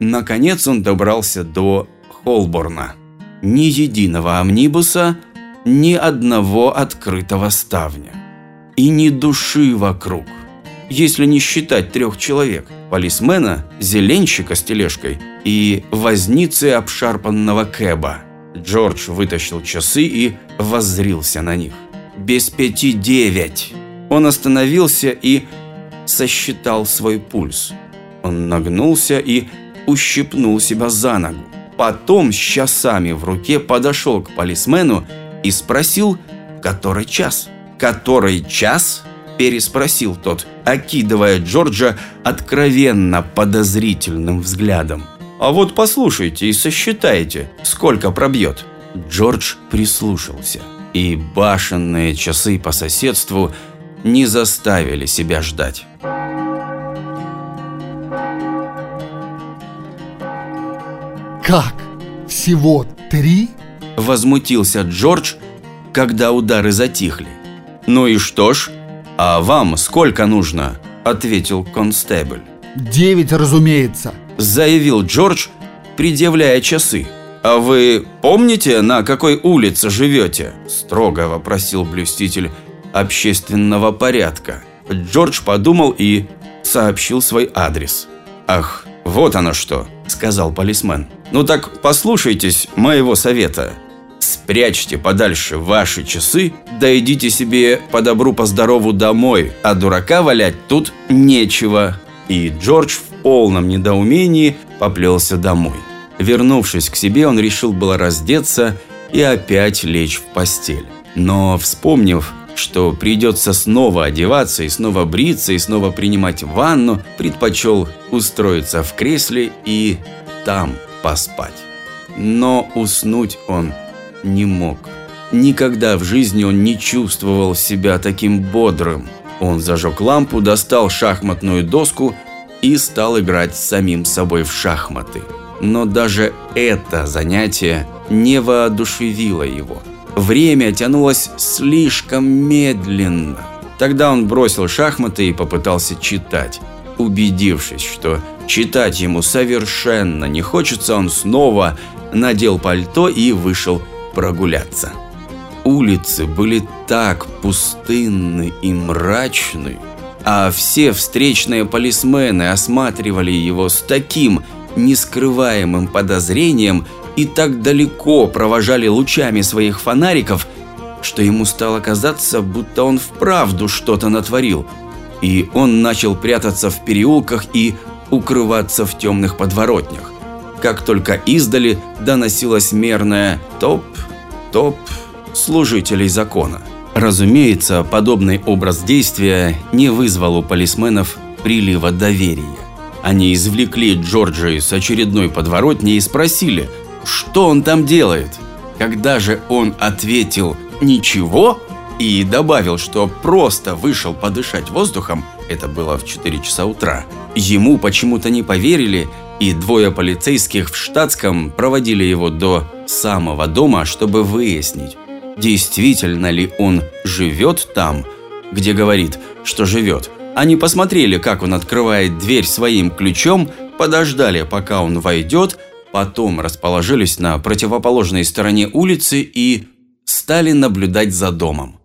Наконец он добрался до Холборна. Ни единого амнибуса, ни одного открытого ставня. И ни души вокруг, если не считать трех человек – полисмена, зеленщика с тележкой и возницы обшарпанного кэба. Джордж вытащил часы и воззрился на них. Без пяти девять. Он остановился и сосчитал свой пульс. Он нагнулся и ущипнул себя за ногу. Потом с часами в руке подошел к полисмену и спросил, который час. «Который час?» – переспросил тот, окидывая Джорджа откровенно подозрительным взглядом. «А вот послушайте и сосчитайте, сколько пробьет». Джордж прислушался, и башенные часы по соседству не заставили себя ждать. Как? Всего три? Возмутился Джордж, когда удары затихли. «Ну и что ж? А вам сколько нужно?» – ответил констебль. Девять, разумеется. Заявил Джордж, предъявляя часы. «А вы помните, на какой улице живете?» – строго вопросил блюститель общественного порядка. Джордж подумал и сообщил свой адрес. «Ах, вот оно что», – сказал полисмен. «Ну так послушайтесь моего совета. Спрячьте подальше ваши часы, да идите себе по добру по здорову домой, а дурака валять тут нечего». И Джордж в полном недоумении поплелся домой. Вернувшись к себе, он решил было раздеться и опять лечь в постель. Но, вспомнив, что придется снова одеваться и снова бриться и снова принимать ванну, предпочел устроиться в кресле и там поспать. Но уснуть он не мог. Никогда в жизни он не чувствовал себя таким бодрым. Он зажег лампу, достал шахматную доску и стал играть с самим собой в шахматы но даже это занятие не воодушевило его. Время тянулось слишком медленно. Тогда он бросил шахматы и попытался читать. Убедившись, что читать ему совершенно не хочется, он снова надел пальто и вышел прогуляться. Улицы были так пустынны и мрачны, а все встречные полисмены осматривали его с таким нескрываемым подозрением и так далеко провожали лучами своих фонариков, что ему стало казаться, будто он вправду что-то натворил. И он начал прятаться в переулках и укрываться в темных подворотнях. Как только издали доносилось мерное «топ-топ» служителей закона. Разумеется, подобный образ действия не вызвал у полисменов прилива доверия. Они извлекли Джорджа из очередной подворотни и спросили, что он там делает. Когда же он ответил «ничего» и добавил, что просто вышел подышать воздухом, это было в 4 часа утра, ему почему-то не поверили, и двое полицейских в штатском проводили его до самого дома, чтобы выяснить, действительно ли он живет там, где говорит, что живет, они посмотрели, как он открывает дверь своим ключом, подождали, пока он войдет, потом расположились на противоположной стороне улицы и стали наблюдать за домом.